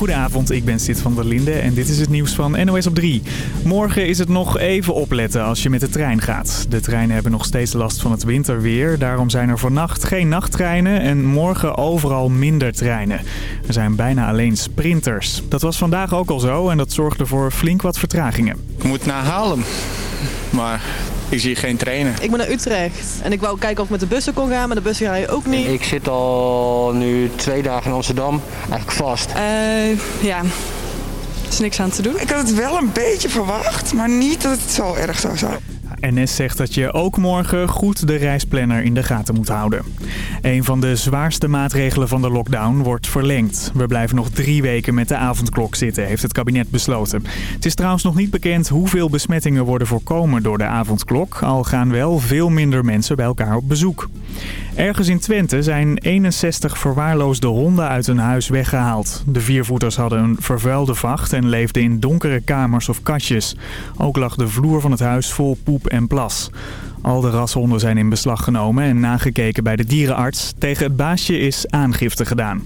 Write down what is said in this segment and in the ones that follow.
Goedenavond, ik ben Sid van der Linde en dit is het nieuws van NOS op 3. Morgen is het nog even opletten als je met de trein gaat. De treinen hebben nog steeds last van het winterweer. Daarom zijn er vannacht geen nachttreinen en morgen overal minder treinen. Er zijn bijna alleen sprinters. Dat was vandaag ook al zo en dat zorgde voor flink wat vertragingen. Ik moet naar Haarlem, maar ik zie geen treinen. Ik ben naar Utrecht en ik wou kijken of ik met de bussen kon gaan, maar de bussen rijden ook niet. Ik zit al nu twee dagen in Amsterdam, eigenlijk vast. Eh, ja, er is niks aan te doen. Ik had het wel een beetje verwacht, maar niet dat het zo erg zou zijn. NS zegt dat je ook morgen goed de reisplanner in de gaten moet houden. Een van de zwaarste maatregelen van de lockdown wordt verlengd. We blijven nog drie weken met de avondklok zitten, heeft het kabinet besloten. Het is trouwens nog niet bekend hoeveel besmettingen worden voorkomen door de avondklok. Al gaan wel veel minder mensen bij elkaar op bezoek. Ergens in Twente zijn 61 verwaarloosde honden uit een huis weggehaald. De viervoeters hadden een vervuilde vacht en leefden in donkere kamers of kastjes. Ook lag de vloer van het huis vol poep en plas. Al de rashonden zijn in beslag genomen en nagekeken bij de dierenarts. Tegen het baasje is aangifte gedaan.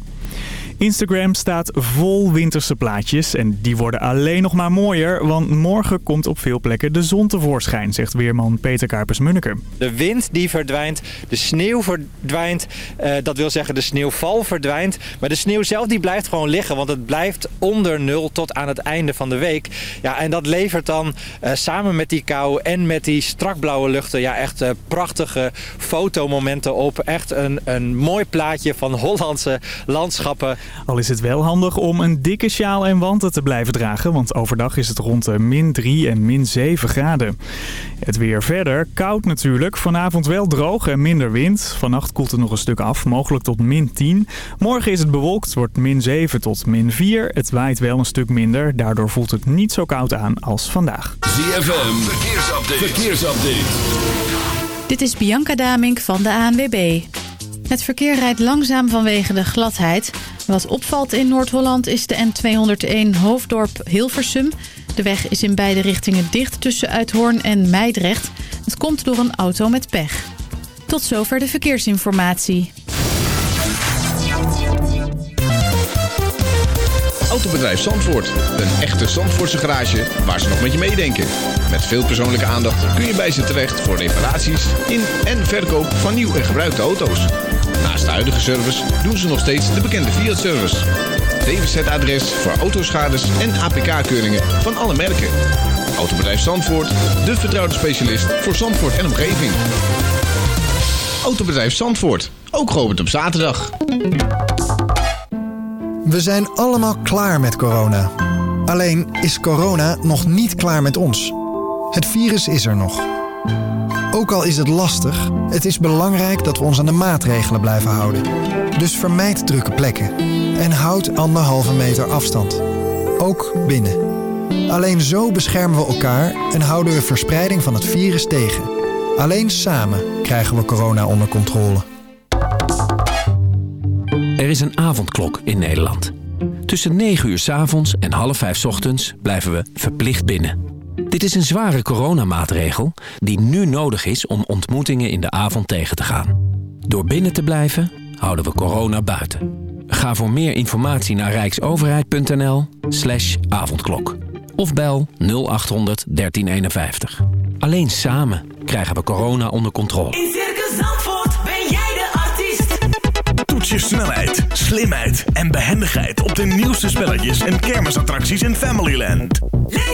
Instagram staat vol winterse plaatjes en die worden alleen nog maar mooier, want morgen komt op veel plekken de zon tevoorschijn, zegt weerman Peter Kuipers-Munneke. De wind die verdwijnt, de sneeuw verdwijnt, uh, dat wil zeggen de sneeuwval verdwijnt, maar de sneeuw zelf die blijft gewoon liggen, want het blijft onder nul tot aan het einde van de week. Ja, en dat levert dan uh, samen met die kou en met die strakblauwe luchten ja, echt uh, prachtige fotomomenten op. Echt een, een mooi plaatje van Hollandse landschappen. Al is het wel handig om een dikke sjaal en wanten te blijven dragen, want overdag is het rond de min 3 en min 7 graden. Het weer verder, koud natuurlijk, vanavond wel droog en minder wind. Vannacht koelt het nog een stuk af, mogelijk tot min 10. Morgen is het bewolkt, het wordt min 7 tot min 4. Het waait wel een stuk minder, daardoor voelt het niet zo koud aan als vandaag. ZFM, verkeersupdate. verkeersupdate. Dit is Bianca Damink van de ANWB. Het verkeer rijdt langzaam vanwege de gladheid. Wat opvalt in Noord-Holland is de N201 Hoofddorp-Hilversum. De weg is in beide richtingen dicht tussen Uithoorn en Meidrecht. Het komt door een auto met pech. Tot zover de verkeersinformatie. Autobedrijf Zandvoort. Een echte Zandvoortse garage waar ze nog met je meedenken. Met veel persoonlijke aandacht kun je bij ze terecht voor reparaties in en verkoop van nieuw en gebruikte auto's. Naast de huidige service doen ze nog steeds de bekende Fiat-service. DWZ-adres voor autoschades en APK-keuringen van alle merken. Autobedrijf Zandvoort, de vertrouwde specialist voor Zandvoort en omgeving. Autobedrijf Zandvoort, ook geopend op zaterdag. We zijn allemaal klaar met corona. Alleen is corona nog niet klaar met ons. Het virus is er nog. Ook al is het lastig, het is belangrijk dat we ons aan de maatregelen blijven houden. Dus vermijd drukke plekken en houd anderhalve meter afstand. Ook binnen. Alleen zo beschermen we elkaar en houden we verspreiding van het virus tegen. Alleen samen krijgen we corona onder controle. Er is een avondklok in Nederland. Tussen 9 uur s avonds en half 5 s ochtends blijven we verplicht binnen. Dit is een zware coronamaatregel die nu nodig is om ontmoetingen in de avond tegen te gaan. Door binnen te blijven houden we corona buiten. Ga voor meer informatie naar rijksoverheid.nl slash avondklok. Of bel 0800 1351. Alleen samen krijgen we corona onder controle. In Circus Zandvoort ben jij de artiest. Toets je snelheid, slimheid en behendigheid op de nieuwste spelletjes en kermisattracties in Familyland. Leef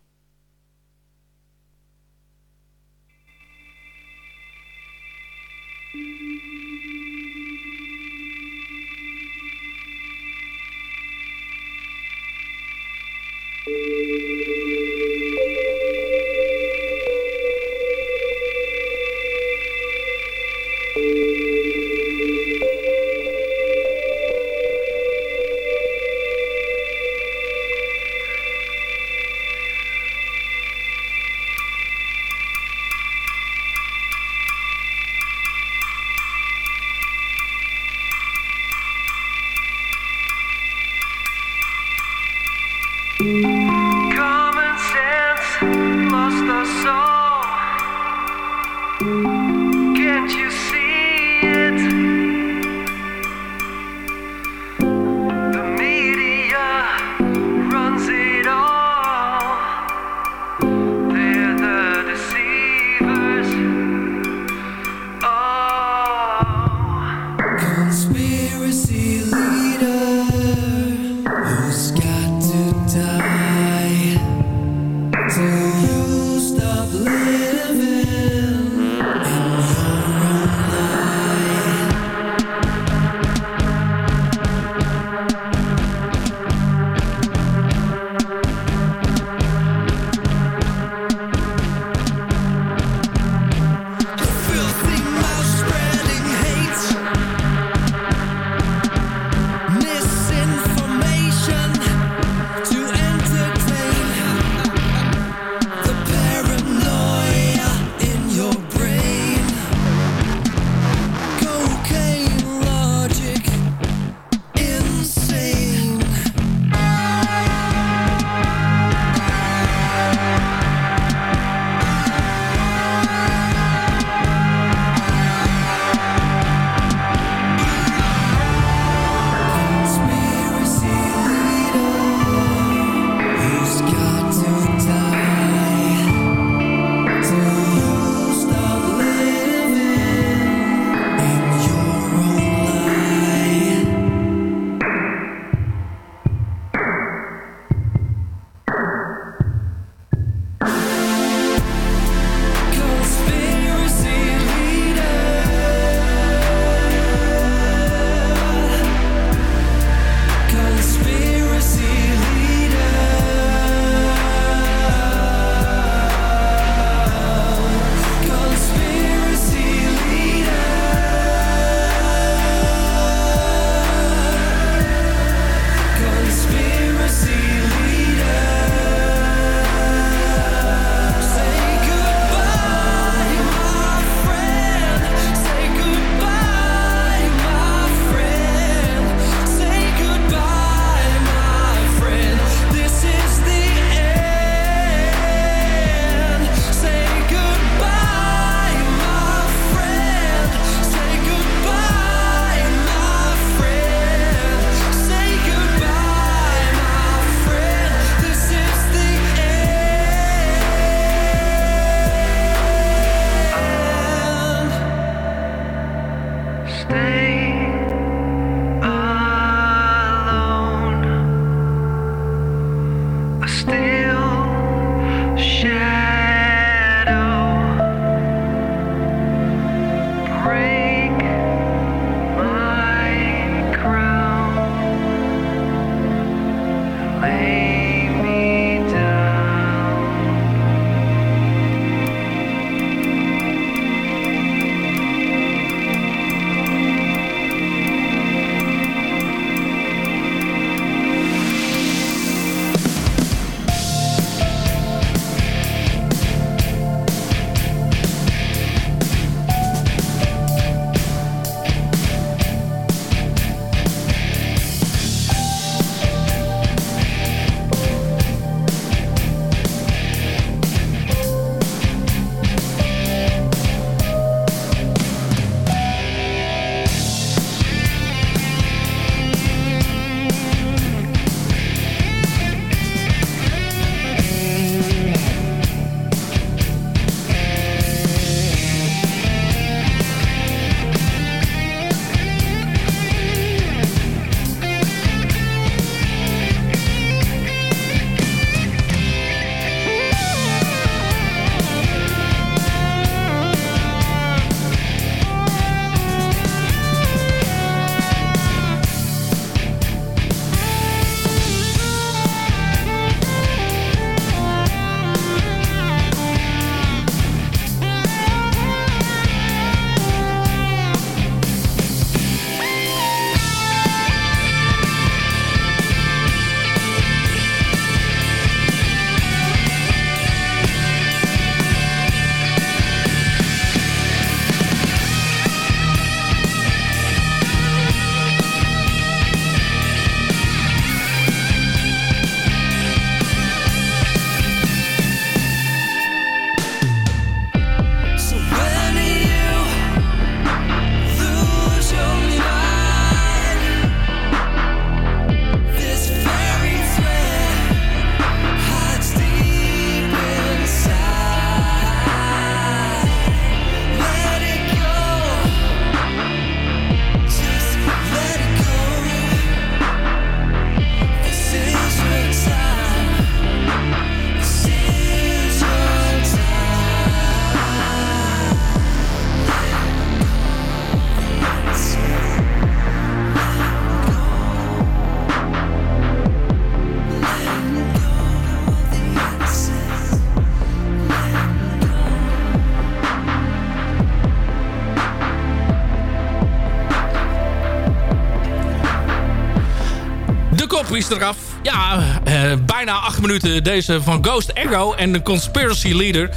Is eraf. Ja, eh, bijna acht minuten deze van Ghost Echo en de Conspiracy Leader.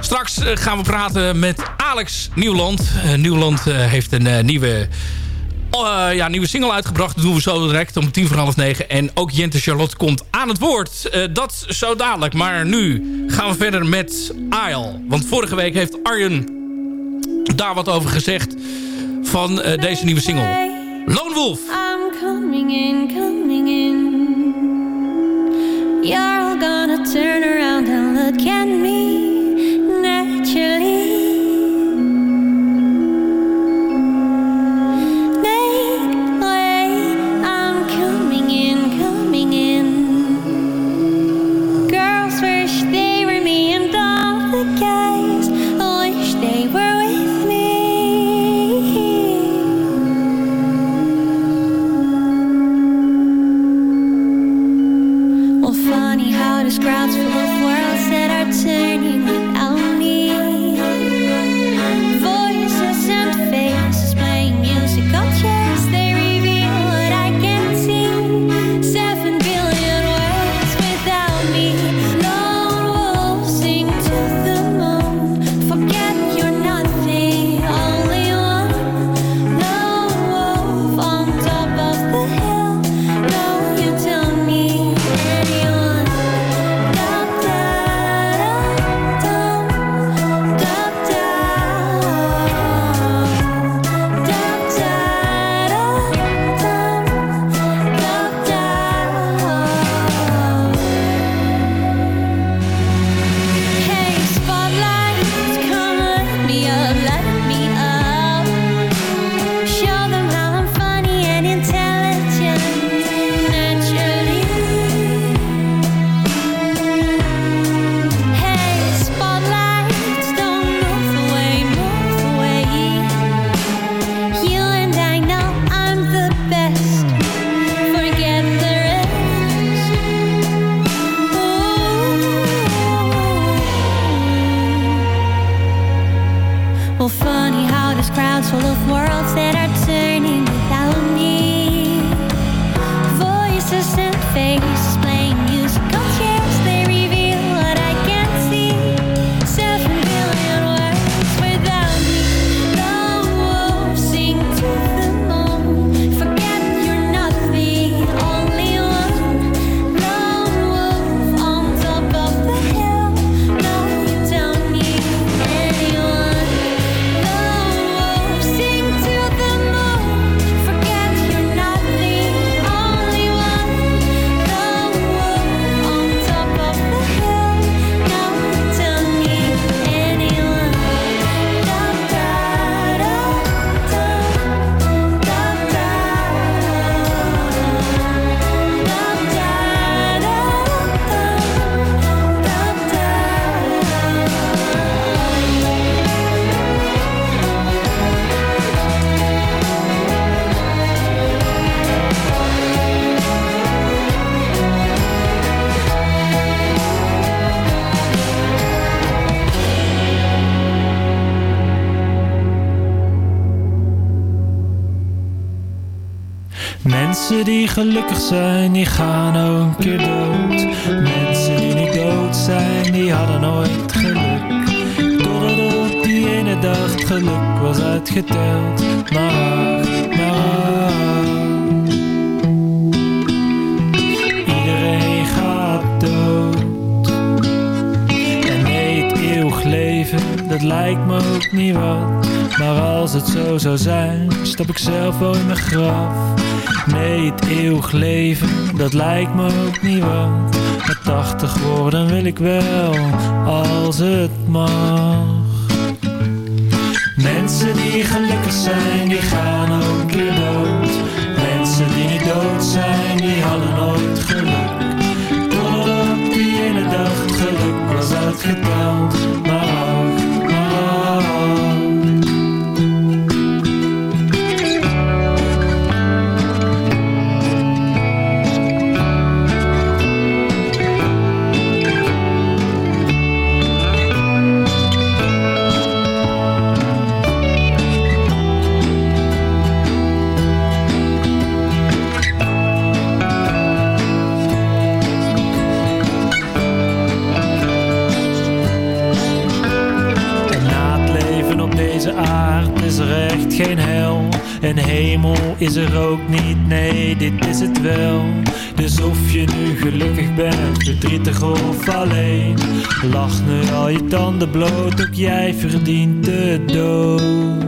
Straks eh, gaan we praten met Alex Nieuwland. Eh, Nieuwland eh, heeft een eh, nieuwe, eh, ja, nieuwe single uitgebracht. Dat doen we zo direct om tien voor half negen. En ook Jente Charlotte komt aan het woord. Eh, dat zo dadelijk. Maar nu gaan we verder met Isle. Want vorige week heeft Arjen daar wat over gezegd van eh, deze nieuwe single. Lone Wolf. I'm coming in, coming in. You're all gonna turn around and look at me Mensen die gelukkig zijn, die gaan ook een keer dood. Mensen die niet dood zijn, die hadden nooit geluk. Totdat op die ene dag geluk was uitgeteld. Maar dat lijkt me ook niet wat. Maar als het zo zou zijn, stap ik zelf wel in mijn graf. Nee, het eeuwig leven, dat lijkt me ook niet wat. Maar 80 worden wil ik wel, als het mag. Mensen die gelukkig zijn, die gaan ook En hemel is er ook niet, nee, dit is het wel. Dus of je nu gelukkig bent, verdrietig of alleen. Lach nu al je tanden bloot, ook jij verdient de dood.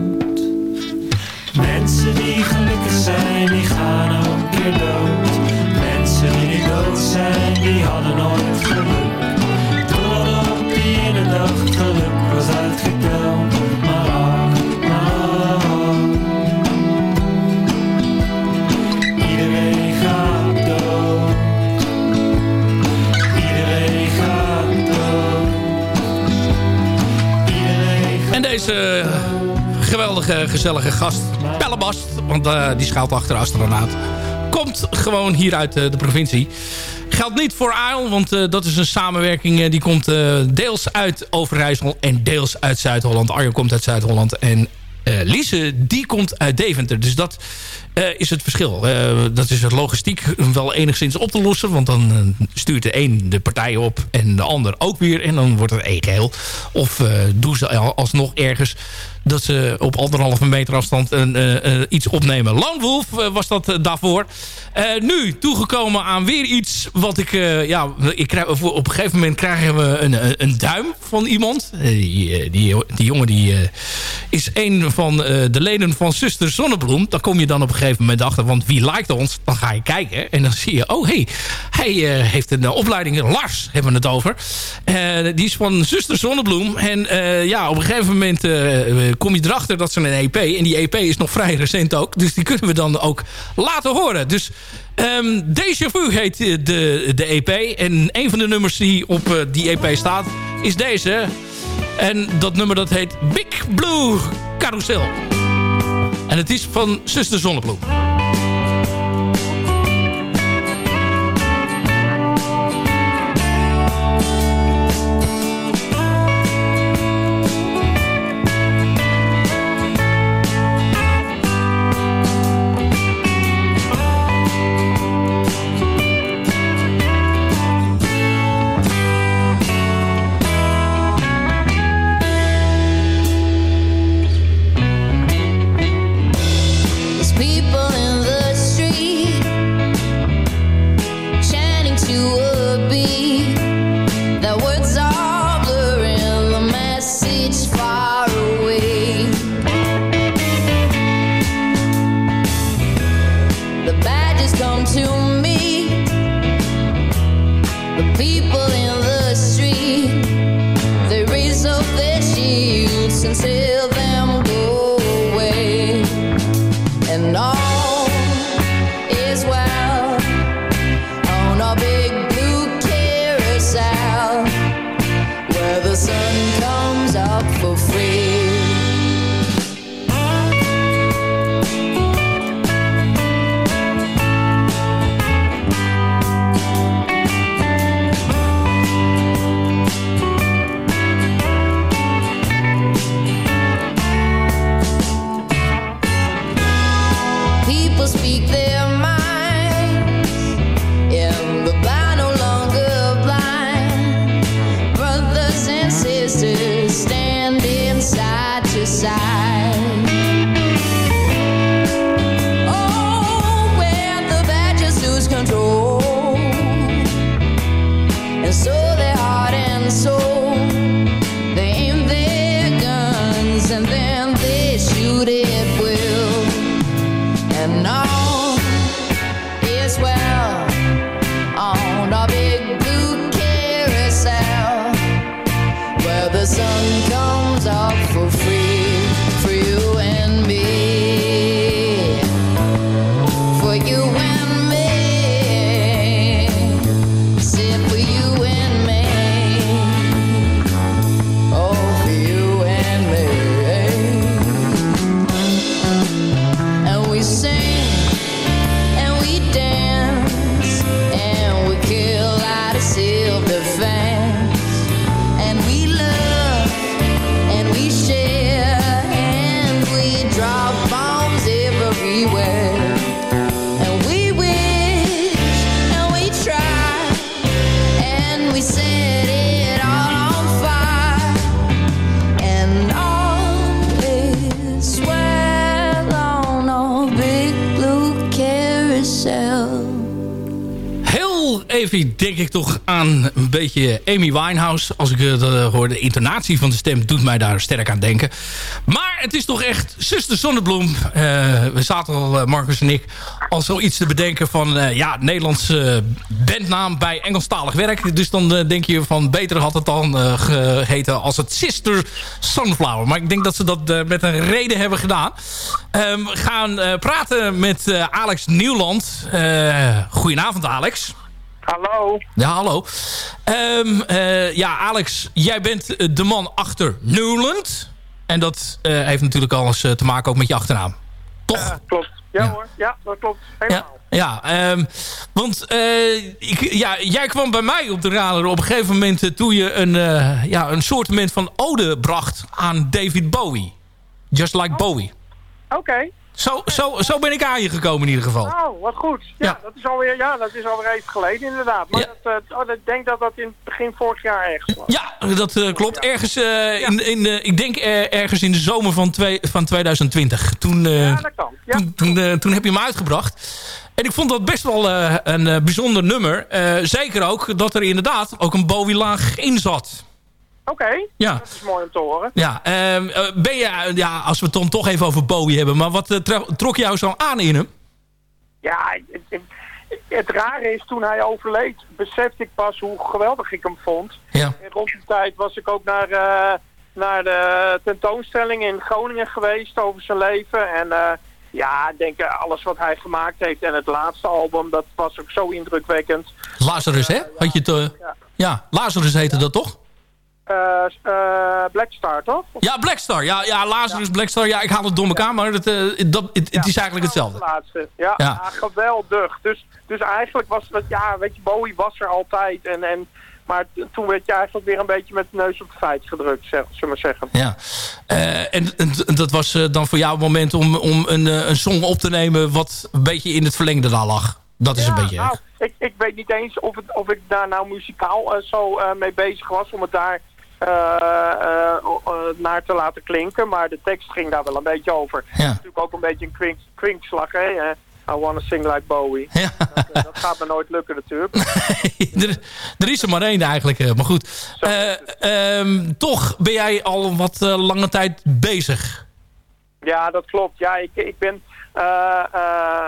Gezellige gast, Pellebast, want eh, die schuilt achter astronaut, komt gewoon hier uit eh, de provincie. Geldt niet voor Aal, want eh, dat is een samenwerking die komt deels uit Overijssel en deels uit Zuid-Holland. Arjo komt uit Zuid-Holland en Lise, die komt uit Deventer. Dus dat is het verschil. Dat is het logistiek wel enigszins op te lossen. Want dan stuurt de een de partij op en de ander ook weer. En dan wordt het één geheel. Of doen ze al- alsnog ergens dat ze op anderhalve meter afstand een, eh, eh, iets opnemen. Lone Wolf eh, was dat daarvoor. Nu toegekomen aan weer iets wat ik... ja, ik krijg, op een gegeven moment krijgen we een, een, duim van iemand. Die, die, jongen die, is een van de leden van Zuster Zonnebloem. Dan kom je dan op een gegeven moment achter. Want wie liked ons? Dan ga je kijken. En dan zie je, oh hey, hij heeft een opleiding. Lars hebben we het over. Die is van Zuster Zonnebloem. En ja, op een gegeven moment kom je erachter dat ze een EP. En die EP is nog vrij recent ook. Dus die kunnen we dan ook laten horen. Dus ehm Deja Vu heet eh, de, de EP. En een van de nummers die op eh, die EP staat is deze. En dat nummer dat heet Big Blue Carousel. En het is van Zuster Zonnebloem. sun comes up for free. Denk ik toch, aan een beetje Amy Winehouse. Als ik het uh, hoor, de intonatie van de stem doet mij daar sterk aan denken. Maar het is toch echt Zuster Zonnebloem. Uh, we zaten al, uh, Marcus en ik, al zoiets te bedenken van... ja, Nederlandse bandnaam bij Engelstalig werk. Dus dan denk je van, beter had het dan geheten als het Sister Sunflower. Maar ik denk dat ze dat met een reden hebben gedaan. Um, we gaan praten met Alex Nieuwland. goedenavond, Alex. Hallo. Ja, hallo. Um, uh, ja, Alex, jij bent de man achter Newland. En dat uh, heeft natuurlijk alles te maken ook met je achternaam. Toch? Ja, klopt. Ja, ja, hoor, ja, dat klopt. Helemaal. Ja, ja um, want ik, ja, jij kwam bij mij op de radar op een gegeven moment... toen je een, ja, een soort van ode bracht aan David Bowie. Just like oh. Bowie. Oké. Okay. Zo, zo, zo ben ik aan je gekomen in ieder geval. Oh, wat goed. Ja, ja. Dat, is alweer, ja dat is alweer even geleden inderdaad. Maar ja. dat, uh, oh, ik denk dat dat in het begin vorig jaar ergens was. Ja, dat uh, klopt. Ergens, uh, ja. in, in, ik denk ergens in de zomer van, twee, van 2020. Toen, ja, dat kan. Ja. Toen, toen, toen heb je hem uitgebracht. En ik vond dat best wel een bijzonder nummer. zeker ook dat er inderdaad ook een Bowie-laag in zat. Oké, okay. ja. dat is mooi om te horen. Ja, uh, ben je, ja, als we het dan toch even over Bowie hebben, maar wat uh, trok jou zo aan in hem? Ja, het, het, het, rare is, toen hij overleed, besefte ik pas hoe geweldig ik hem vond. Ja. En rond die tijd was ik ook naar, uh, naar de tentoonstelling in Groningen geweest over zijn leven. En ja, ik denk alles wat hij gemaakt heeft en het laatste album, dat was ook zo indrukwekkend. Lazarus, hè? Had je het, ja. ja, Lazarus heette dat toch? Uh, uh, Blackstar, toch? Ja, Blackstar. Ja, ja Lazarus, ja. Blackstar. Ja, ik haal het door elkaar, maar het, uh, dat, het, het is eigenlijk hetzelfde. Laatste. Ja, ja. geweldig. Dus, dus eigenlijk was het, ja, weet je, Bowie was er altijd. En, en, maar toen werd je eigenlijk weer een beetje met de neus op de feit gedrukt, zeg, zullen we maar zeggen. Ja, en, en, dat was dan voor jou het moment om, om een, een song op te nemen wat een beetje in het verlengde daar lag. Dat is ja, een beetje... Nou, ik, ik weet niet eens of, het, of ik daar nou muzikaal zo mee bezig was om het daar naar te laten klinken. Maar de tekst ging daar wel een beetje over. Ja. Natuurlijk ook een beetje een kwink, kwinkslag, hè. I wanna sing like Bowie. Ja. Dat, dat, gaat me nooit lukken natuurlijk. er, er, is er maar één eigenlijk. Maar goed. Um, toch ben jij al wat lange tijd bezig. Ja, dat klopt. Ja, ik, ik ben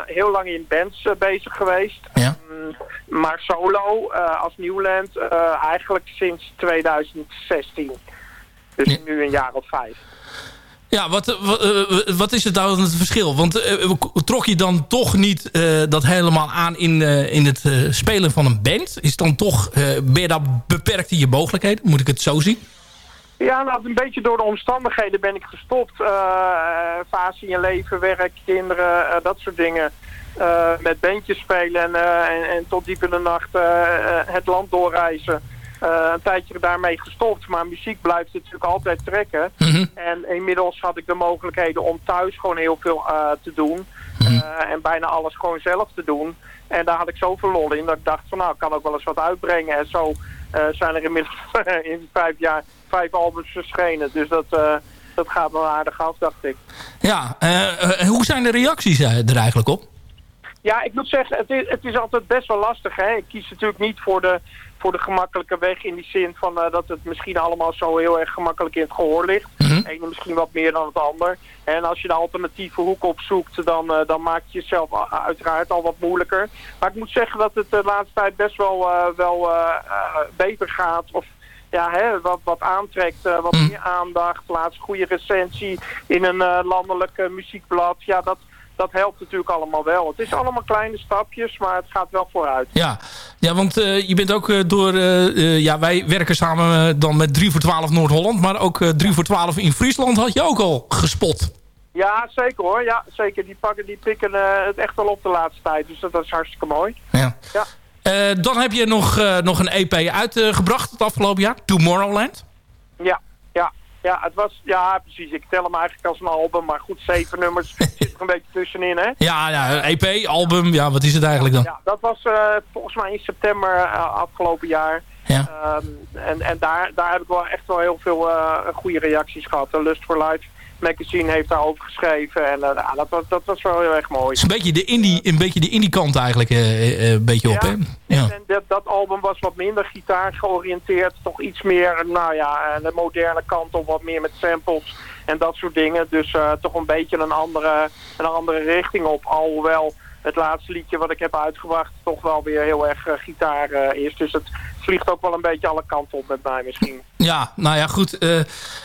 heel lang in bands uh, bezig geweest. Ja. Um, maar solo als Newland eigenlijk sinds 2016. Dus ja. nu een jaar of vijf. Ja, wat, wat, wat, is het nou het verschil? Want trok je dan toch niet dat helemaal aan in, in het spelen van een band? Is dan toch, ben je daar beperkt in je mogelijkheden? Moet ik het zo zien? Ja, nou, een beetje door de omstandigheden ben ik gestopt. Uh, fase in je leven, werk, kinderen, uh, dat soort dingen. Uh, met bandjes spelen en, en, en, tot diep in de nacht het land doorreizen. een tijdje daarmee gestopt, maar muziek blijft natuurlijk altijd trekken. Mm -hmm. En inmiddels had ik de mogelijkheden om thuis gewoon heel veel te doen. Mhm. Mm -hmm. en bijna alles gewoon zelf te doen. En daar had ik zoveel lol in dat ik dacht van nou, ik kan ook wel eens wat uitbrengen. En zo zijn er inmiddels in vijf jaar vijf albums verschenen. Dus dat, uh, dat gaat wel aardig af, dacht ik. Ja, uh, hoe zijn de reacties er eigenlijk op? Ja, ik moet zeggen, het is, het is altijd best wel lastig. Hè? Ik kies natuurlijk niet voor de, voor de gemakkelijke weg in die zin van uh, dat het misschien allemaal zo heel erg gemakkelijk in het gehoor ligt. Mm -hmm. Misschien wat meer dan het ander. En als je de alternatieve hoek opzoekt, dan, uh, dan maak je jezelf uiteraard al wat moeilijker. Maar ik moet zeggen dat het de laatste tijd best wel, uh, wel beter gaat. Of ja, hè, wat, wat aantrekt, uh, wat Mm. meer aandacht, laatst goede recensie in een uh, landelijk uh, muziekblad. Ja, dat, dat helpt natuurlijk allemaal wel. Het is allemaal kleine stapjes, maar het gaat wel vooruit. Ja, ja want je bent ook door... ja, wij werken samen dan met 3 voor 12 Noord-Holland, maar ook 3 voor 12 in Friesland had je ook al gespot. Ja, zeker hoor. Ja, zeker. Die, pakken, die pikken het echt wel op de laatste tijd. Dus dat, dat is hartstikke mooi. Ja. ja. Uh, dan heb je nog, uh, nog een EP uitgebracht het afgelopen jaar. Tomorrowland. Ja, ja. Ja, het was, ja, precies. Ik tel hem eigenlijk als een album. Maar goed, zeven nummers zit er een beetje tussenin, hè? Ja, ja, EP, album. Ja, wat is het eigenlijk dan? Ja, dat was uh, volgens mij in september afgelopen jaar. Ja. Um, en en daar, daar heb ik wel echt wel heel veel goede reacties gehad. Lust for Life Magazine heeft daarover geschreven. En nou, dat, was, dat was wel heel erg mooi. Het is een beetje de indie, een beetje de indie kant eigenlijk eh, eh, een beetje op, hè? Ja. En dat, dat album was wat minder gitaar georiënteerd. Toch iets meer, nou ja, de moderne kant op. Wat meer met samples en dat soort dingen. Dus toch een beetje een andere, een andere richting op. Alhoewel het laatste liedje wat ik heb uitgebracht toch wel weer heel erg gitaar is. Dus het vliegt ook wel een beetje alle kanten op met mij misschien. Ja, nou ja, goed. Eh,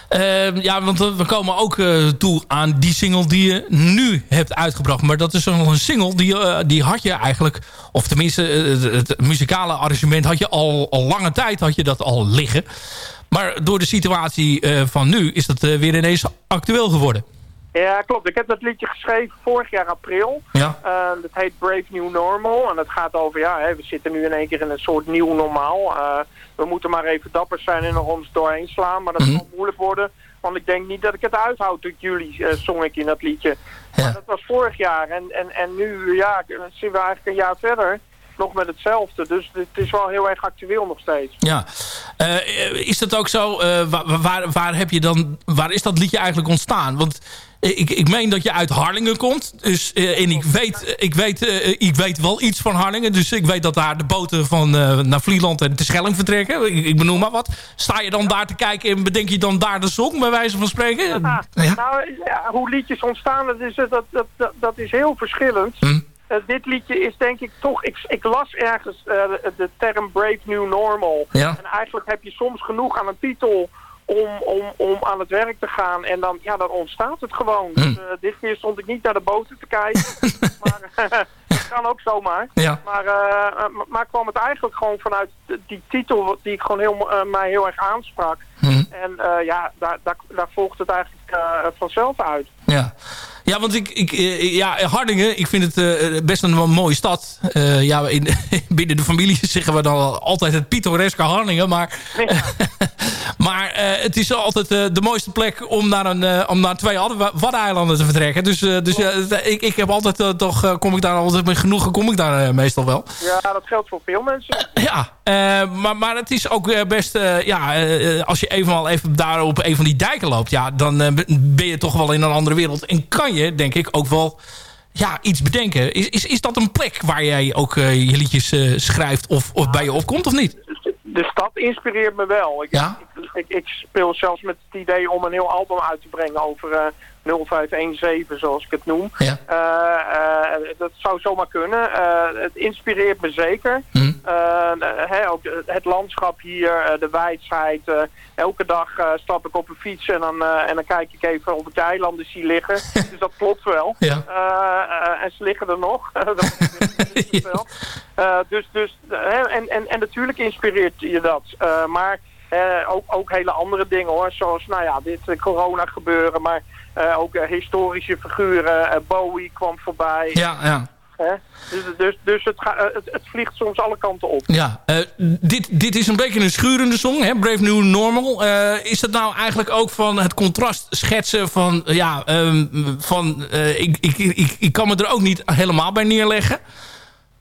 eh, ja, want we komen ook eh, toe aan die single die je nu hebt uitgebracht. Maar dat is nog een single die, die had je eigenlijk... Of tenminste, het, muzikale arrangement had je al, al lange tijd had je dat al liggen. Maar door de situatie van nu is dat weer ineens actueel geworden. Ja, klopt. Ik heb dat liedje geschreven vorig jaar april. Ja. Uh, dat heet Brave New Normal. En dat gaat over, ja, hè, we zitten nu in één keer in een soort nieuw normaal. Uh, we moeten maar even dapper zijn en er ons doorheen slaan. Maar dat Mhm. zal moeilijk worden. Want ik denk niet dat ik het uithoud tot juli, uh, zong ik in dat liedje. Maar dat was vorig jaar. En, en, en nu, ja, zien we eigenlijk een jaar verder. Nog met hetzelfde. Dus het is wel heel erg actueel nog steeds. Ja. Uh, is dat ook zo? Uh, waar, waar, waar, heb je dan, waar is dat liedje eigenlijk ontstaan? Want ik, ik meen dat je uit Harlingen komt. Dus, uh, en ik weet, ik, weet, ik weet wel iets van Harlingen. Dus ik weet dat daar de boten van naar Vlieland en Terschelling vertrekken. Ik, ik benoem maar wat. Sta je dan daar te kijken en bedenk je dan daar de song, bij wijze van spreken? Ja, ja. Nou, ja, hoe liedjes ontstaan, dat is, dat, dat, dat, dat is heel verschillend. Hm. Uh, dit liedje is denk ik toch... Ik, ik las ergens uh, de, term Brave New Normal. Ja. En eigenlijk heb je soms genoeg aan een titel om, om, om aan het werk te gaan. En dan, ja, dan ontstaat het gewoon. Hm. Dus, uh, dit keer stond ik niet naar de boten te kijken. maar dat kan ook zomaar. Ja. Maar, maar kwam het eigenlijk gewoon vanuit die titel die ik gewoon heel, mij heel erg aansprak. Hm. En ja, daar, daar, daar volgt het eigenlijk vanzelf uit. Ja. Ja, want ik, ik, ja, Hardingen, ik vind het uh, best een, een mooie stad. Uh, ja, in, binnen de familie zeggen we dan altijd het pittoreske Hardingen. Maar, ja. maar uh, het is altijd de mooiste plek om naar, een, om naar twee Waddeneilanden te vertrekken. Dus, dus ik, ik heb altijd toch, kom ik daar altijd met genoegen, kom ik daar meestal wel. Ja, dat geldt voor veel mensen. Ja, maar, maar het is ook best, ja, als je eenmaal even daar op een van die dijken loopt, ja, dan ben je toch wel in een andere wereld. En kan je, denk ik, ook wel ja, iets bedenken. Is, is, is dat een plek waar jij ook uh, je liedjes uh, schrijft of, of bij je opkomt of niet? De stad inspireert me wel. Ik, ja? ik, ik, ik, speel zelfs met het idee om een heel album uit te brengen over uh, 0517, zoals ik het noem. Ja. Uh, dat zou zomaar kunnen. Uh, het inspireert me zeker. He, ook het landschap hier, de wijsheid. elke dag stap ik op een fiets en dan, en dan kijk ik even of ik de eilanden zie liggen. dus dat klopt wel. Ja. en ze liggen er nog. dus, dus, en, en, en natuurlijk inspireert je dat. maar uh, ook, ook hele andere dingen hoor. Zoals nou ja, dit corona gebeuren. Maar uh, ook historische figuren. Bowie kwam voorbij. Ja, ja. Dus, dus, dus het, ga, het, het, vliegt soms alle kanten op. Ja, dit, dit is een beetje een schurende song, hè? Brave New Normal. is dat nou eigenlijk ook van het contrast schetsen van... Ja, um, van ik, ik, ik, ik kan me er ook niet helemaal bij neerleggen.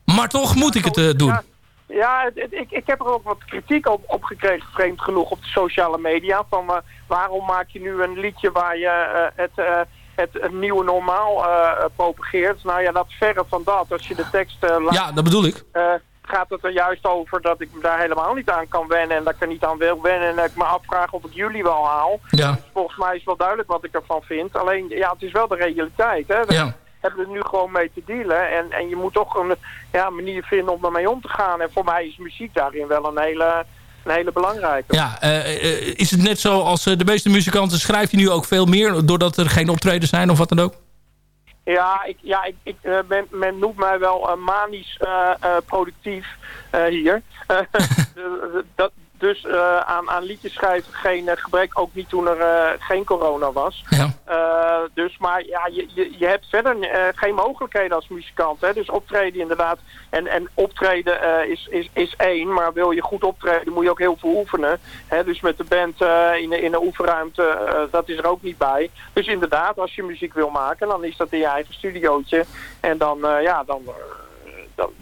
Maar toch moet ik het doen. Ja. Ja, het, het, ik, ik heb er ook wat kritiek op, op gekregen, vreemd genoeg, op de sociale media. Van uh, waarom maak je nu een liedje waar je uh, het, uh, het, het, nieuwe normaal propageert? Nou ja, dat verre van dat. Als je de tekst laat, Ja, dat bedoel ik. gaat het er juist over dat ik me daar helemaal niet aan kan wennen. En dat ik er niet aan wil wennen. En dat ik me afvraag of ik jullie wel haal. Ja. Volgens mij is wel duidelijk wat ik ervan vind. Alleen, ja, het is wel de realiteit. Hè? Ja hebben er nu gewoon mee te dealen. En, en je moet toch een ja, manier vinden om daarmee om te gaan. En voor mij is muziek daarin wel een hele, een hele belangrijke. Ja, uh, is het net zo als de meeste muzikanten schrijf je nu ook veel meer... doordat er geen optredens zijn of wat dan ook? Ja, ik, ja ik, ik, men, men noemt mij wel manisch uh, productief hier. dat, dus uh, aan, aan liedjes schrijven geen uh, gebrek, ook niet toen er uh, geen corona was. Ja. dus maar ja, je, je, je hebt verder geen mogelijkheden als muzikant. Hè? Dus optreden inderdaad. En, en optreden is, is, is één, maar wil je goed optreden moet je ook heel veel oefenen. Hè? Dus met de band in, de, in de oefenruimte, dat is er ook niet bij. Dus inderdaad, als je muziek wil maken, dan is dat in je eigen studiootje. En dan, ja, dan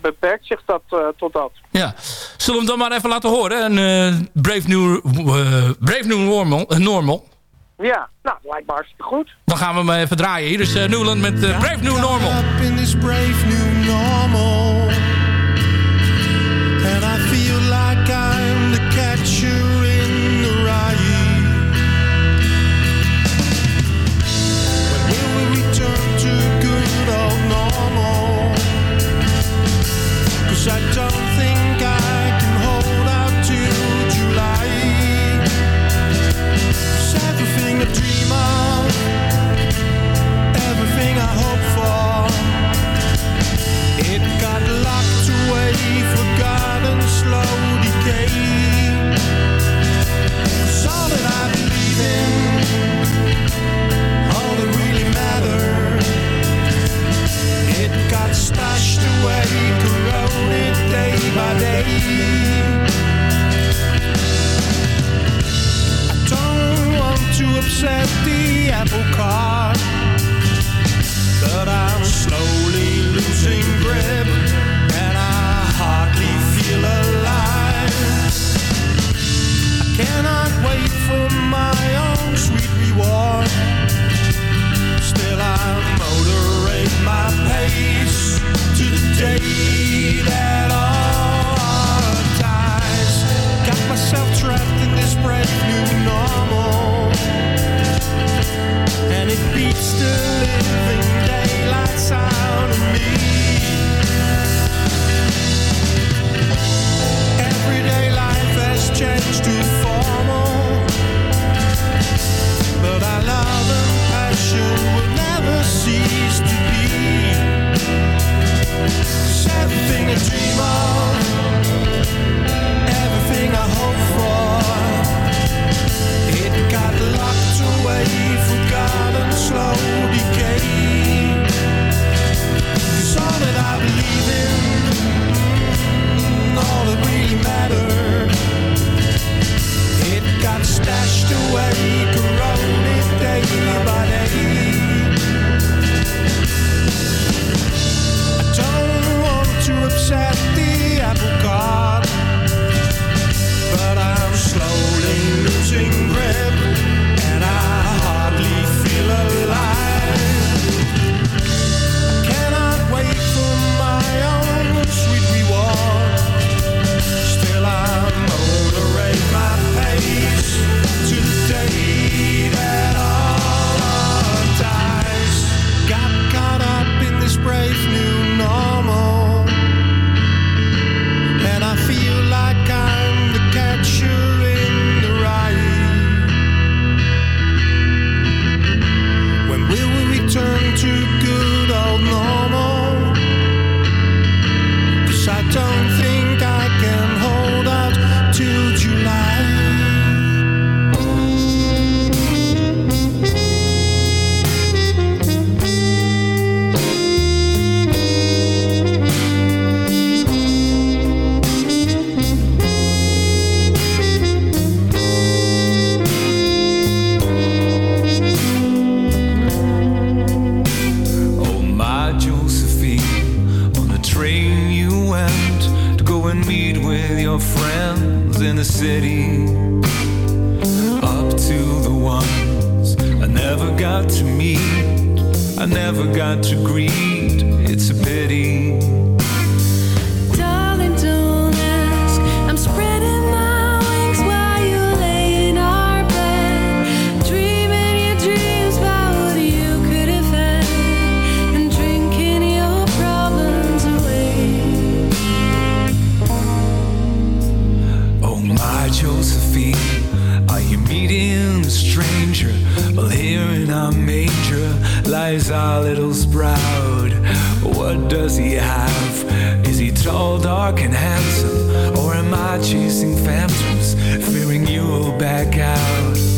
beperkt zich dat eh, tot dat. Ja, zullen we hem dan maar even laten horen? Een eh, Brave New, eh, Brave New Normal, Normal. Ja, nou, lijkt me goed. Dan gaan we hem even draaien. Hier is Newland met Brave New Normal. Up in this brave new normal. nature. Well, here in our manger lies our little sprout. What does he have? Is he tall, dark, and handsome? Or am I chasing phantoms, fearing you will back out?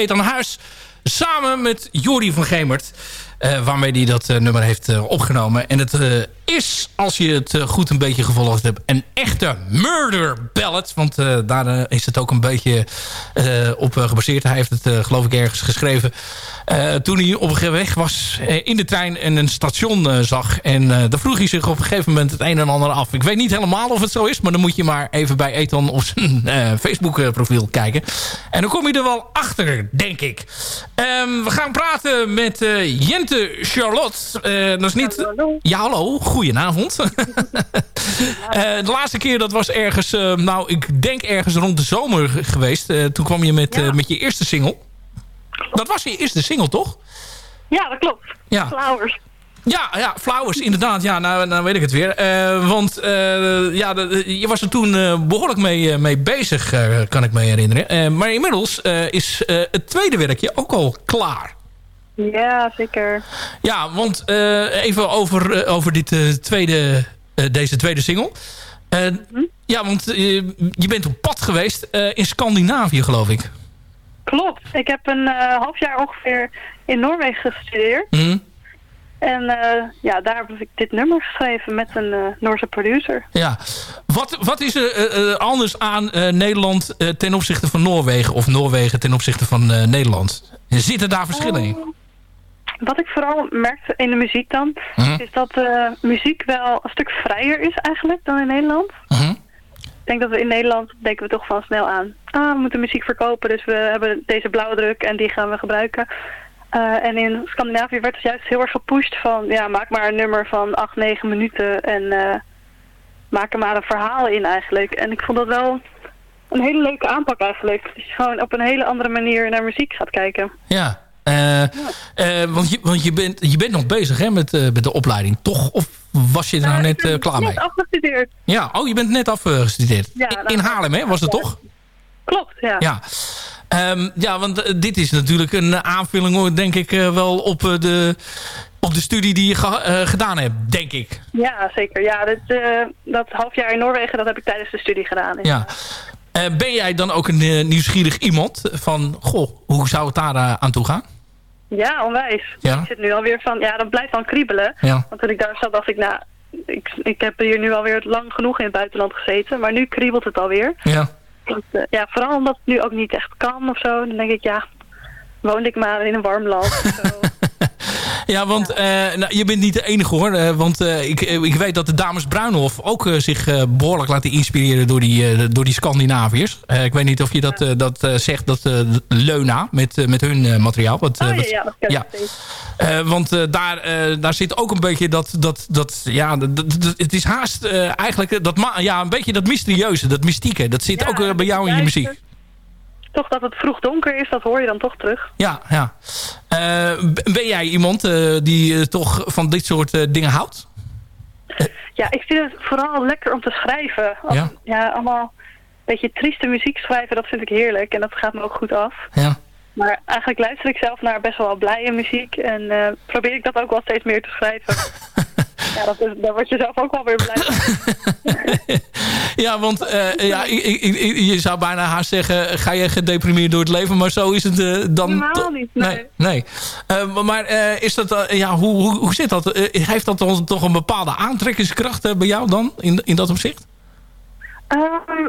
Ethan Huis samen met Jori van Gemert. eh, waarmee hij dat eh, nummer heeft eh, opgenomen. En het is, als je het eh, goed een beetje gevolgd hebt... een echte murder ballad. Want eh, daar eh, is het ook een beetje op gebaseerd. Hij heeft het geloof ik ergens geschreven... toen hij op een weg was in de trein en een station zag. En daar vroeg hij zich op een gegeven moment het een en ander af. Ik weet niet helemaal of het zo is, maar dan moet je maar even bij Ethan op zijn Facebook profiel kijken. En dan kom je er wel achter, denk ik. Ehm, we gaan praten met Jente Charlotte. Dat is niet... Ja, hallo. Goedenavond. Eh, de laatste keer dat was ergens, eh, nou ik denk ergens rond de zomer geweest. Eh, toen kwam je met, met je eerste single. Dat was je eerste single, toch? Ja, dat klopt. Ja. Flowers. Ja, ja, Flowers, inderdaad. Ja, nou, nou weet ik het weer. Want ja, de- je was er toen eh, behoorlijk mee, mee bezig, kan ik me herinneren. Maar inmiddels is het tweede werkje ook al klaar. Ja, zeker. Ja, want eh, even over, eh, over dit, eh, tweede, deze tweede single. Eh, Ja, want je bent op pad geweest in Scandinavië, geloof ik. Klopt. Ik heb een half jaar ongeveer in Noorwegen gestudeerd. Hm? En ja, daar heb ik dit nummer geschreven met een Noorse producer. Ja. Wat, wat is er anders aan Nederland ten opzichte van Noorwegen... of Noorwegen ten opzichte van Nederland? Zitten daar verschillen in? Wat ik vooral merkte in de muziek dan, Mhm. is dat eh, muziek wel een stuk vrijer is eigenlijk dan in Nederland. Mhm. Ik denk dat we in Nederland denken we toch van snel aan. Ah, we moeten muziek verkopen, dus we hebben deze blauwdruk en die gaan we gebruiken. Eh, en in Scandinavië werd het juist heel erg gepusht van, ja, maak maar een nummer van 8, 9 minuten en eh, maak er maar een verhaal in eigenlijk. En ik vond dat wel een hele leuke aanpak eigenlijk. Dat je gewoon op een hele andere manier naar muziek gaat kijken. Ja. Eh, eh, want je, want je, bent, je bent nog bezig hè, met, eh, met de opleiding, toch? Of was je er nou net klaar mee? Net afgestudeerd. Ja, oh, je bent net afgestudeerd. Ja, in, Haarlem, hè? Was het toch? Klopt, ja. Ja. Ehm, ja, want dit is natuurlijk een aanvulling, denk ik, wel op, de, op de studie die je ge- gedaan hebt, denk ik. Ja, zeker. Ja, dit, dat half jaar in Noorwegen, dat heb ik tijdens de studie gedaan. Ja. Ben jij dan ook een eh, nieuwsgierig iemand van, goh, hoe zou het daar eh, aan toe gaan? Ja, onwijs. Ja. Ik zit nu alweer van, ja, dat blijft dan kriebelen. Ja. Want toen ik daar zat, dacht ik, nou, ik, ik heb hier nu alweer lang genoeg in het buitenland gezeten. Maar nu kriebelt het alweer. Ja. Want, eh, ja, vooral omdat het nu ook niet echt kan of zo. Dan denk ik, ja, woonde ik maar in een warm land. of zo. Ja, want eh, nou, je bent niet de enige hoor. eh, want eh, ik, ik weet dat de dames Bruinhof ook zich eh, behoorlijk laten inspireren door die, door die Scandinaviërs. Ik weet niet of je dat, dat zegt, dat Leuna met, met hun materiaal. Wat, oh ja, dat ja. want daar, daar zit ook een beetje dat... dat, dat ja, dat, dat- dat- het is haast eigenlijk dat, ja, een beetje dat mysterieuze, dat mystieke. Dat zit ook bij jou in je muziek. Toch dat het vroeg donker is, dat hoor je dan toch terug. Ja, ja. Eh, ben jij iemand eh, die eh, toch van dit soort dingen houdt? Ja, ik vind het vooral lekker om te schrijven. Ja. ja, allemaal een beetje trieste muziek schrijven, dat vind ik heerlijk. En dat gaat me ook goed af. Ja. Maar eigenlijk luister ik zelf naar best wel blije muziek. En probeer ik dat ook wel steeds meer te schrijven. ja, dat is, daar word je zelf ook wel weer blij van. Ja, want eh, ja, ik, ik, ik- je zou bijna haast zeggen... ga je gedeprimeerd door het leven, maar zo is het eh, dan... Helemaal niet, nee. nee. nee. Eh, maar- is dat, ja, hoe, hoe, hoe zit dat? Heeft dat dan toch een bepaalde aantrekkingskracht bij jou dan, in, in dat opzicht? Ehm,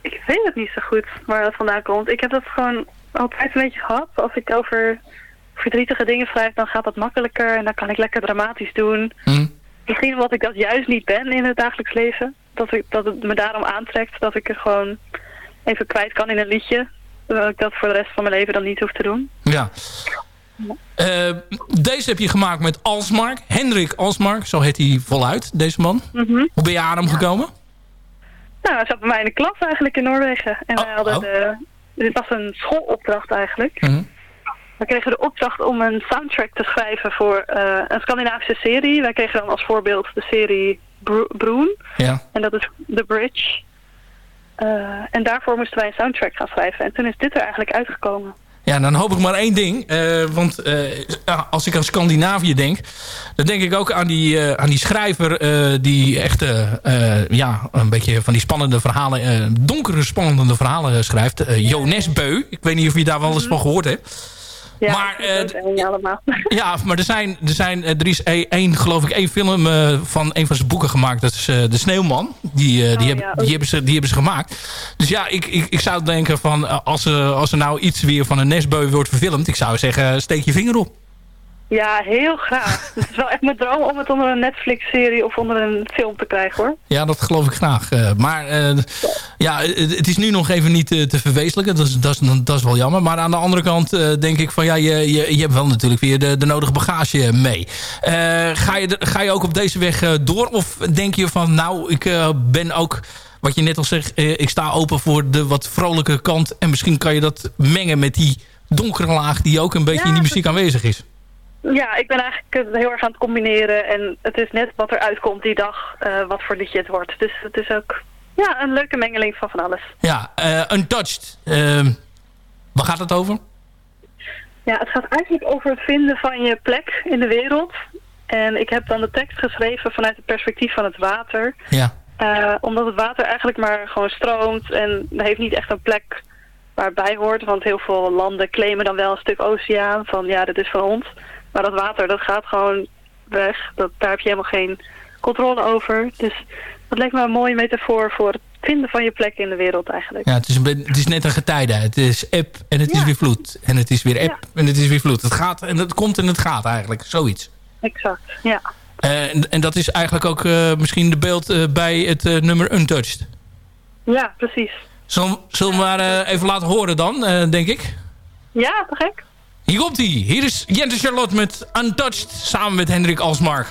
ik weet het niet zo goed waar dat vandaan komt. Ik heb dat gewoon altijd een beetje gehad. Als ik over verdrietige dingen schrijf, dan gaat dat makkelijker. En dan kan ik lekker dramatisch doen. Hm. Misschien omdat ik dat juist niet ben in het dagelijks leven. Dat, ik, dat het me daarom aantrekt dat ik er gewoon even kwijt kan in een liedje. Terwijl ik dat voor de rest van mijn leven dan niet hoef te doen. Ja. Eh, deze heb je gemaakt met Alsmark. Hendrik Alsmark, zo heet hij voluit, deze man. Mhm. Hoe ben je aan hem gekomen? Nou, hij zat bij mij in de klas eigenlijk in Noorwegen. En wij hadden oh. de... Dit was een schoolopdracht eigenlijk. Mhm. We kregen de opdracht om een soundtrack te schrijven voor eh, een Scandinavische serie. Wij kregen dan als voorbeeld de serie Bro Broen. Ja. En dat is The Bridge. Eh, en daarvoor moesten wij een soundtrack gaan schrijven. En toen is dit er eigenlijk uitgekomen. Ja, dan hoop ik maar één ding. eh, want ja, als ik aan Scandinavië denk... dan denk ik ook aan die, aan die schrijver... die echt ja, een beetje van die spannende verhalen... donkere spannende verhalen schrijft. eh jo Nesbeu. Ik weet niet of je daar wel eens van gehoord hebt. Ja, Maar, dat is eh, één allemaal. Ja, maar er, zijn, er, zijn, eh, er is één, één, geloof ik, één film eh, van een van zijn boeken gemaakt. Dat is eh, De Sneeuwman. Die, eh, die, hebben, ja. die, hebben ze, die hebben ze gemaakt. Dus ja, ik, ik, ik zou denken van... als, als er nou iets weer van een Nesbeu wordt verfilmd... ik zou zeggen, steek je vinger op. Ja, heel graag. Het is wel echt mijn droom om het onder een Netflix-serie of onder een film te krijgen hoor. Ja, dat geloof ik graag. Eh, maar eh, ja, het, het is nu nog even niet eh, te verwezenlijken. Dat is, dat, is, dat is wel jammer. Maar aan de andere kant eh, denk ik van... ja, je, je, je hebt wel natuurlijk weer de, de nodige bagage mee. Eh, ga, je, ga je ook op deze weg eh, door? Of denk je van... nou, ik eh, ben ook... Wat je net al zegt, eh, ik sta open voor de wat vrolijke kant. En misschien kan je dat mengen met die donkere laag... die ook een beetje in die muziek aanwezig is. Ja, ik ben eigenlijk het heel erg aan het combineren. En het is net wat er uitkomt die dag, eh, wat voor liedje het wordt. Dus het is ook ja, een leuke mengeling van van alles. Ja, eh, Untouched. Eh, waar gaat het over? Ja, het gaat eigenlijk over het vinden van je plek in de wereld. En ik heb dan de tekst geschreven vanuit het perspectief van het water. Ja. Eh, omdat het water eigenlijk maar gewoon stroomt en heeft niet echt een plek waar het bij hoort. Want heel veel landen claimen dan wel een stuk oceaan van ja, dit is van ons. Maar dat water, dat gaat gewoon weg. Dat, daar heb je helemaal geen controle over. Dus dat lijkt me een mooie metafoor voor het vinden van je plek in de wereld eigenlijk. Ja, het is, een het is net een getijde. Het is eb en het is weer vloed. En het is weer eb en het is weer vloed. Het gaat en het komt en het gaat eigenlijk. Zoiets. Exact, ja. Eh, en, en dat is eigenlijk ook eh, misschien de beeld eh, bij het nummer Untouched. Ja, precies. Zullen, zullen we maar even laten horen dan, denk ik? Ja, te gek. Hier komt hij. Hier is Jente Charlotte met Untouched samen met Hendrik Alsmark.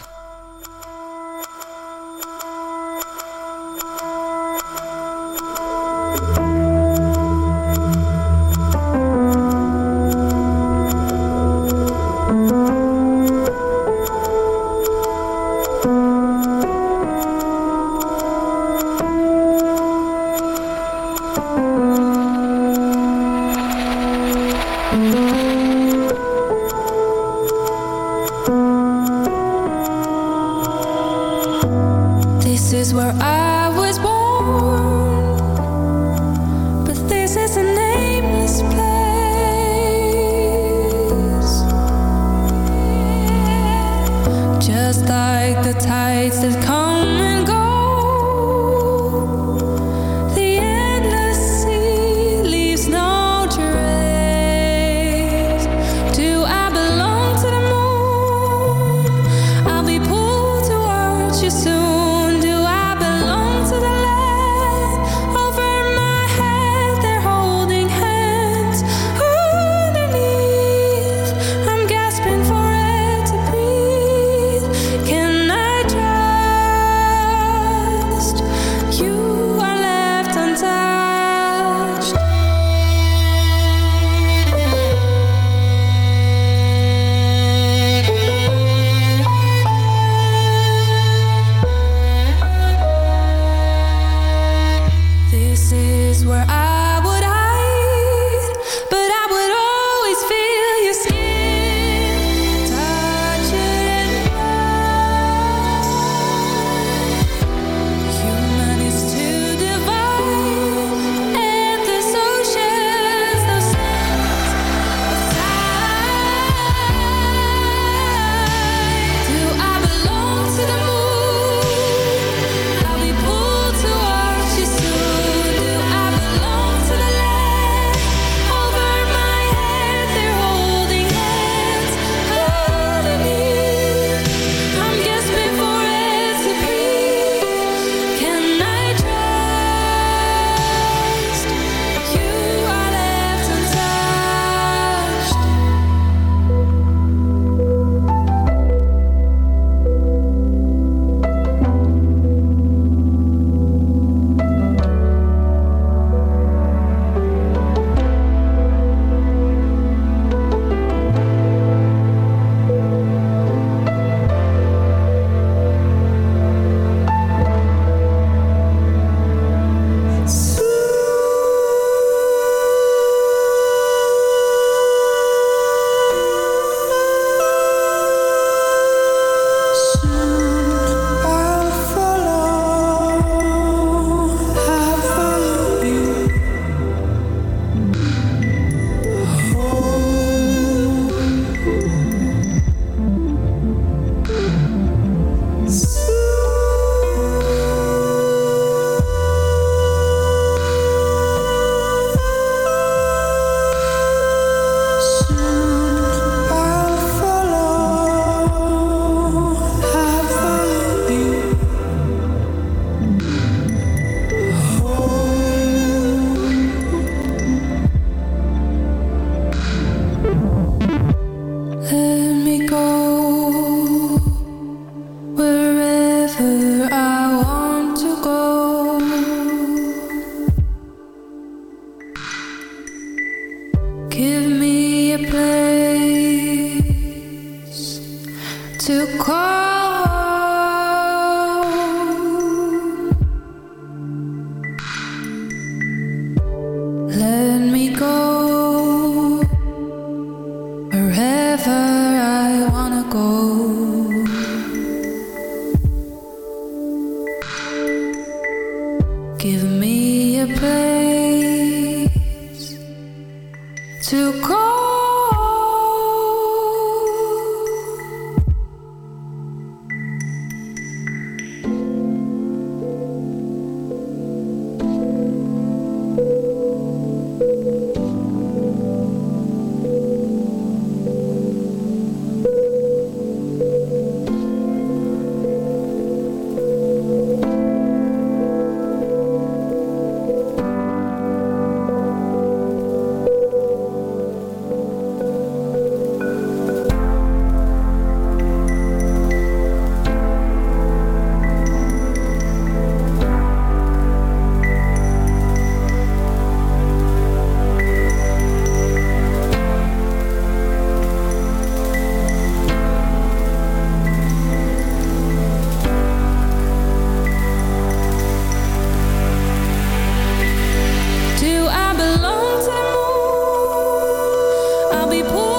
be poor.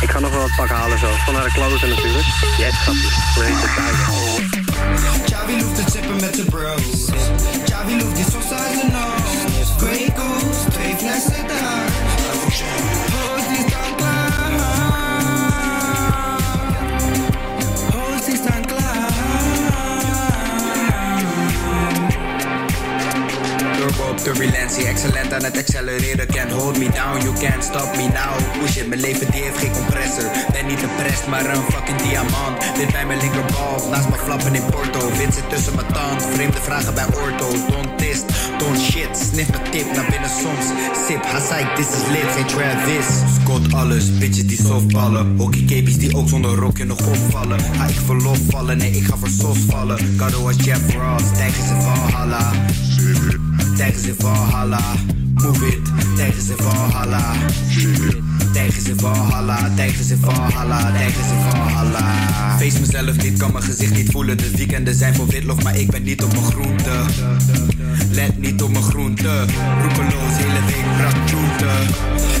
Ik ga nog wel wat pakken halen zo. Van naar de kloten natuurlijk. Yes, grapje. Heet het maar een fucking diamant. Dit bij mijn linkerbal, naast mijn flappen in Porto. Wit zit tussen mijn tand, vreemde vragen bij orto. Don't test, don't shit, sniff mijn tip naar binnen soms. Sip, Hasai, this is lit, geen Travis Scott alles, bitches die softballen Hockeycapies die ook zonder rokje nog opvallen Ga ik verlof vallen, nee ik ga voor sos vallen. Kado als Jeff Ross, tijgers in Valhalla. Tijgers in Valhalla. Move it, tijgers in Valhalla Tijgers in Valhalla, tijgers in Valhalla, tijgers in Valhalla Face mezelf niet, kan mijn gezicht niet voelen De weekenden zijn voor witlof, maar ik ben niet op mijn groente Let niet op mijn groente Roekeloos, hele week brak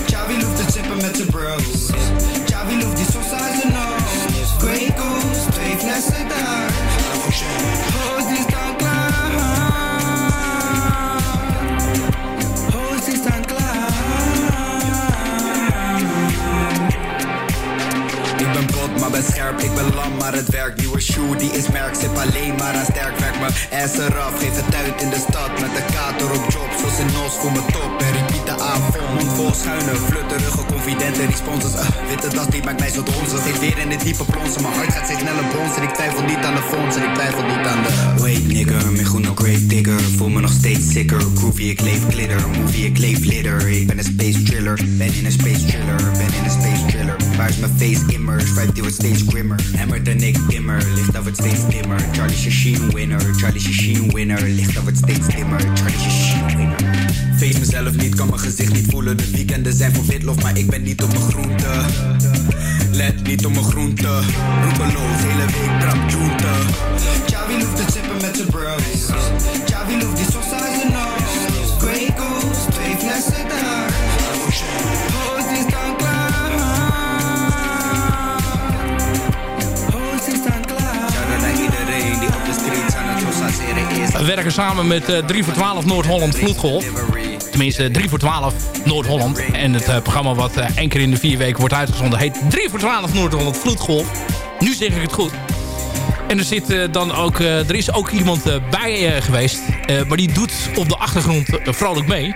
Javi loeft te chippen met de bros. Javi loeft die soms uit de nose. Grey Goose, twee flessen daar. Maar scherp, ik ben lam, maar het werkt Nieuwe shoe, die is merk, zit alleen maar aan sterk Werk mijn ass eraf, geef het uit in de stad Met de kater op job, zoals in Nos voor mijn top. En repeat avond, mond vol schuine Flutterige, confidente responses. Uh, Witte das, die maakt mij zo donzen Steeds weer in de diepe plonsen, mijn hart gaat steeds sneller bronzen Ik twijfel niet aan de en ik twijfel niet aan de Wait nigger, mijn groen nog grave digger. Voel me nog steeds sicker, groovy, ik leef glitter. Movie, ik leef litter, ik ben een space thriller Ben in een space thriller, ben in een space thriller Waar mijn face immer, schrijf die wordt steeds grimmer. Dan ik dimmer, licht dat wordt steeds dimmer. Charlie Sheen winner, Charlie Sheen winner. Licht dat wordt steeds dimmer, Charlie Sheen winner. Face mezelf niet, kan mijn gezicht niet voelen. De weekenden zijn voor witlof, maar ik ben niet op mijn groente. Let niet op mijn groente. Roekeloos, hele week trap joente. Javi loeft te chippen met de bros. Javi loeft die soms uit de nose. Goose, twee flessen daar. We werken samen met eh, 3 voor 12 Noord-Holland Vloedgolf. Tenminste, 3 voor 12 Noord-Holland. En het eh, programma wat eh, één keer in de vier weken wordt uitgezonden... heet 3 voor 12 Noord-Holland Vloedgolf. Nu zeg ik het goed. En er, zit, dan ook, er is ook iemand bij geweest. maar die doet op de achtergrond vrolijk mee.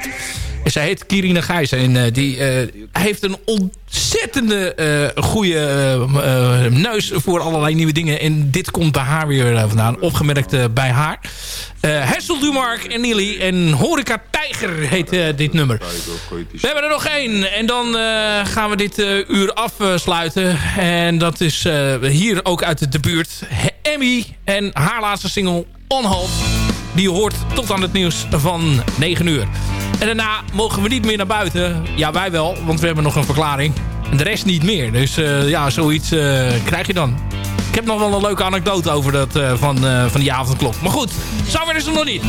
Zij heet Kirina Gijzen. En eh, die eh, heeft een ontzettende eh goede neus voor allerlei nieuwe dingen. En dit komt bij haar weer vandaan. Opgemerkt bij haar. Hessel Dumark en Nili. En Horeca Tijger heet dit nummer. We hebben er nog één. En dan gaan we dit uur afsluiten. En dat is hier ook uit de buurt. Emmy en haar laatste single On Hold. Die hoort tot aan het nieuws van 9 uur. En daarna mogen we niet meer naar buiten. Ja, wij wel, want we hebben nog een verklaring. De rest niet meer. Dus eh, ja, zoiets eh, krijg je dan. Ik heb nog wel een leuke anekdote over dat eh, van, van die avondklok. Maar goed, zover is het nog niet.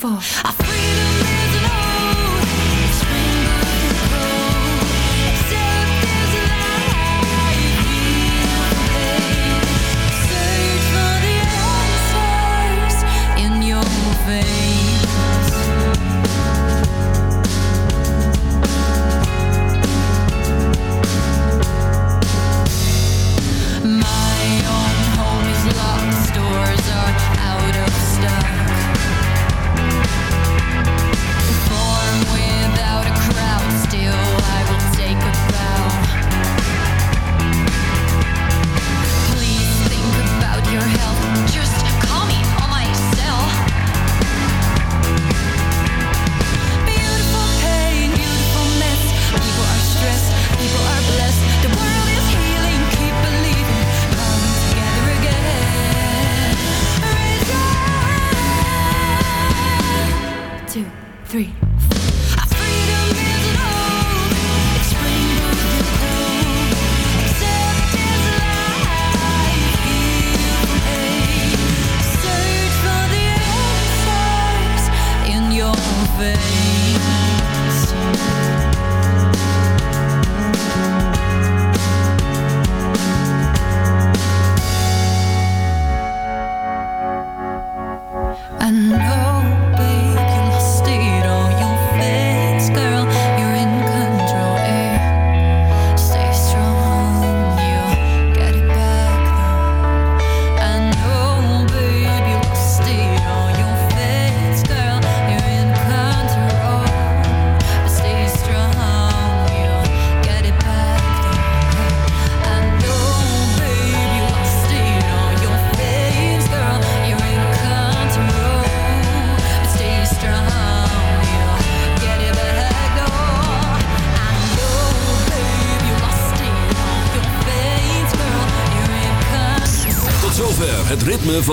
for.